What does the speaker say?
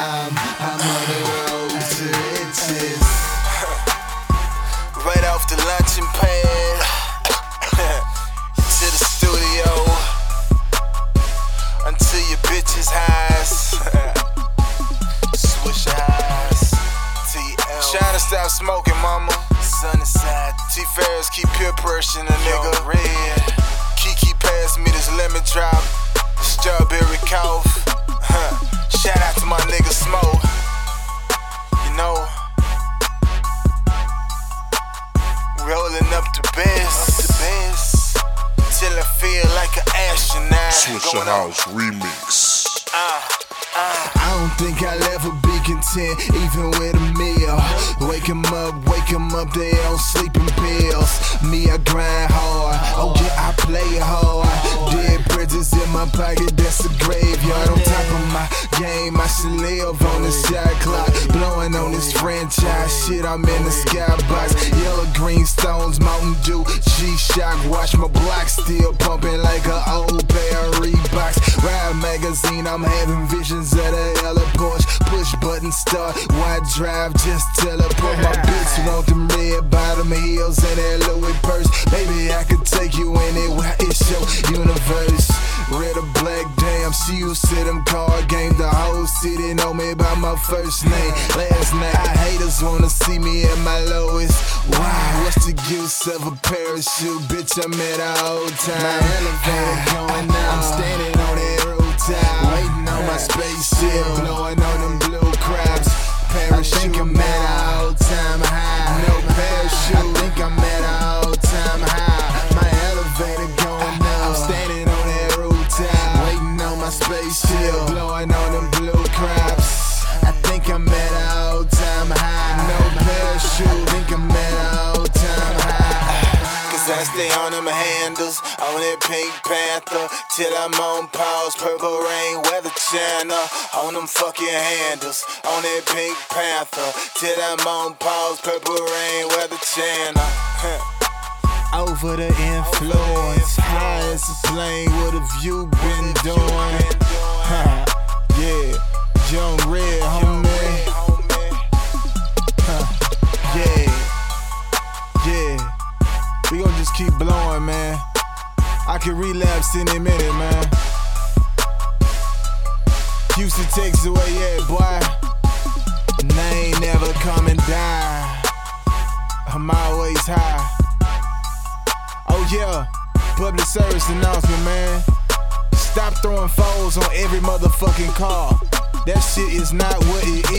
I'm, I'm on the road to riches. right off the luncheon pad to the studio until your bitches highs. Swish your highs. TL. Trying to stop smoking, mama. Sunny side. T Ferris keep peer pressure, a nigga. Red. Kiki pass me this lemon drop. Strawberry cough. Rolling up the best. Up the best. Till I feel like an astronaut. Swishahouse Remix. Uh, uh. I don't think I'll ever be content, even with a meal. Wake 'em up, wake 'em up, they on sleeping pills. Me, my pocket, that's a graveyard. On top of my game, I should live on the shot clock. Blowing on this franchise shit, I'm in the skybox. Yellow green stones, Mountain Dew, G Shock. Watch my block still pumping like an old pair Reeboks. Ride magazine, I'm having visions of the yellow Porsche. Push button start, wide drive, just teleport. My bitch want them red bottom heels and that used to them card game. The whole city know me by my first name. Last night, I haters wanna see me at my lowest. Why? What's the use of a parachute? Bitch, I'm at a old time. My elevator going down. I'm standing on that stay on them handles, on that Pink Panther, till I'm on pause. Purple rain, weather channel, on them fucking handles, on that Pink Panther, till I'm on pause. Purple rain, weather channel. Over the influence, high as a plane, what have you been doing? Keep blowing, man. I can relapse any minute, man. Houston, takes away, yeah, boy? And I ain't never coming down. I'm always high. Oh yeah, public service announcement, man. Stop throwing foes on every motherfucking car. That shit is not what it